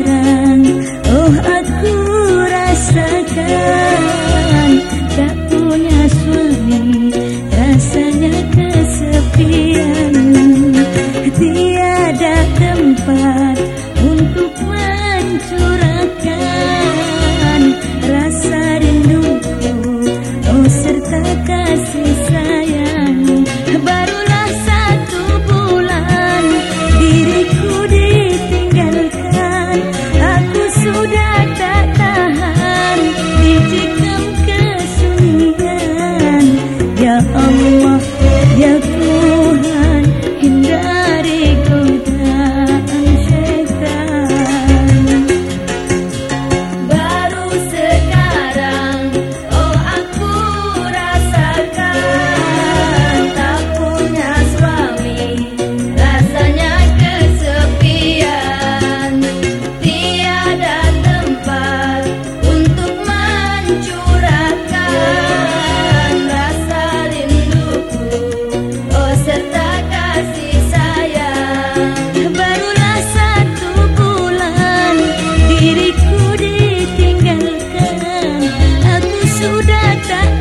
sekarang Oh aku sudah tak